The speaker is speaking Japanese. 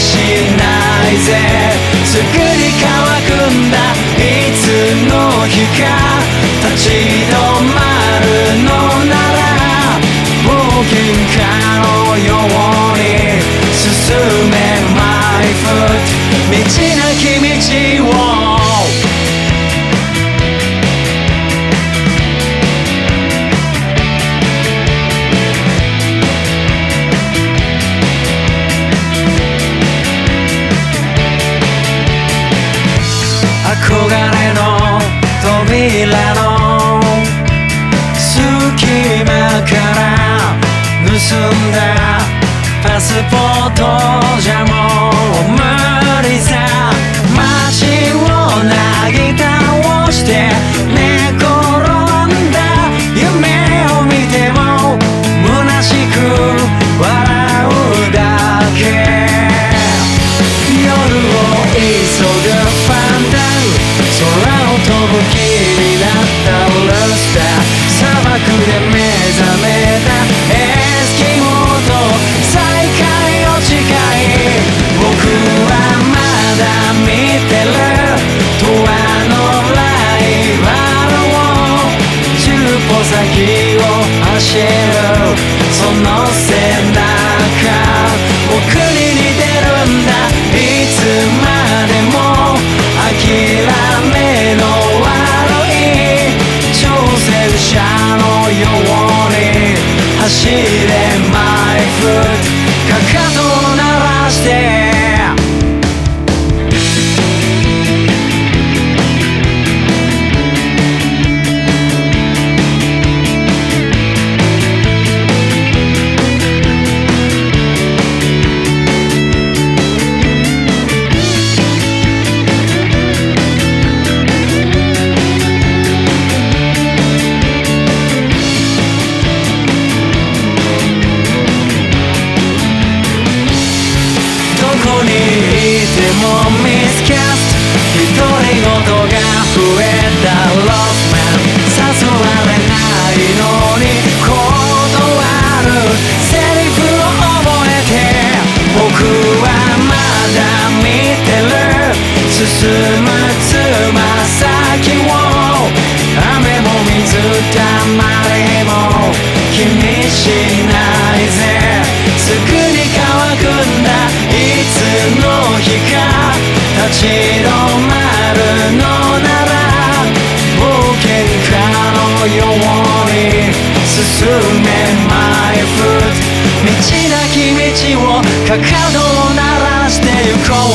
しないぜ。すぐに乾くんだ。いつの日か立ち止ま是波动。não, não. 進むつま先を雨も水たまりも気にしないぜすぐに乾くん。だいつの日か立ち止まるのなら冒険家のように進め My foot 道なき道をかかとを鳴らしてゆこう